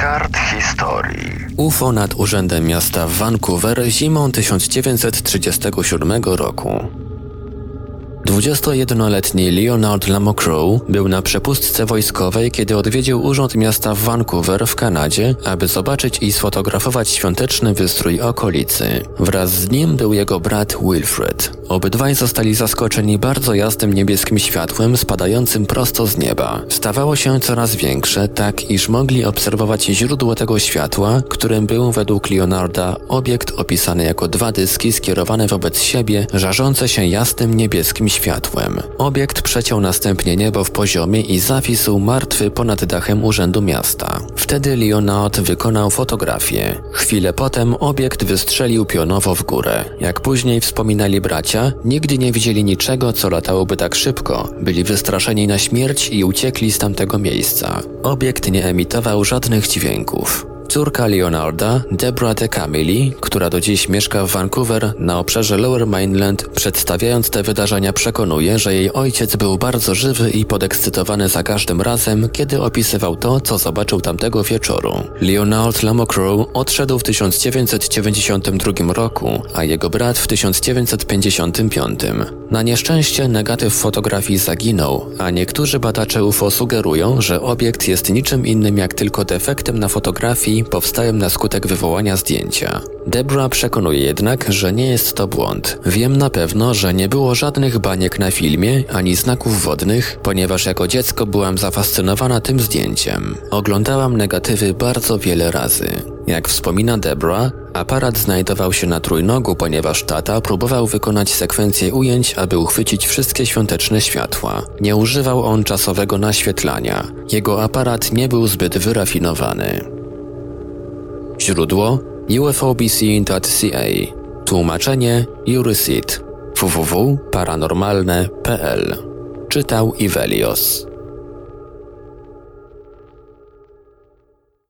kart historii. UFO nad Urzędem Miasta Vancouver zimą 1937 roku. 21-letni Leonard Lamocrow był na przepustce wojskowej, kiedy odwiedził Urząd Miasta Vancouver w Kanadzie, aby zobaczyć i sfotografować świąteczny wystrój okolicy. Wraz z nim był jego brat Wilfred. Obydwaj zostali zaskoczeni bardzo jasnym niebieskim światłem spadającym prosto z nieba. Stawało się coraz większe, tak iż mogli obserwować źródło tego światła, którym był według Leonarda obiekt opisany jako dwa dyski skierowane wobec siebie, żarzące się jasnym niebieskim światłem. Obiekt przeciął następnie niebo w poziomie i zawisł martwy ponad dachem Urzędu Miasta. Wtedy Leonard wykonał fotografię. Chwilę potem obiekt wystrzelił pionowo w górę. Jak później wspominali bracia, nigdy nie widzieli niczego, co latałoby tak szybko. Byli wystraszeni na śmierć i uciekli z tamtego miejsca. Obiekt nie emitował żadnych dźwięków. Córka Leonarda, Deborah de Camilli, która do dziś mieszka w Vancouver na obszarze Lower Mainland, przedstawiając te wydarzenia przekonuje, że jej ojciec był bardzo żywy i podekscytowany za każdym razem, kiedy opisywał to, co zobaczył tamtego wieczoru. Leonard Lamocrow odszedł w 1992 roku, a jego brat w 1955. Na nieszczęście negatyw fotografii zaginął, a niektórzy badacze UFO sugerują, że obiekt jest niczym innym jak tylko defektem na fotografii powstałym na skutek wywołania zdjęcia. Debra przekonuje jednak, że nie jest to błąd. Wiem na pewno, że nie było żadnych baniek na filmie, ani znaków wodnych, ponieważ jako dziecko byłam zafascynowana tym zdjęciem. Oglądałam negatywy bardzo wiele razy. Jak wspomina Debra, aparat znajdował się na trójnogu, ponieważ tata próbował wykonać sekwencję ujęć, aby uchwycić wszystkie świąteczne światła. Nie używał on czasowego naświetlania. Jego aparat nie był zbyt wyrafinowany. Źródło ufobc.ca Tłumaczenie Jurysit. Www.paranormalne.pl Czytał Ivelios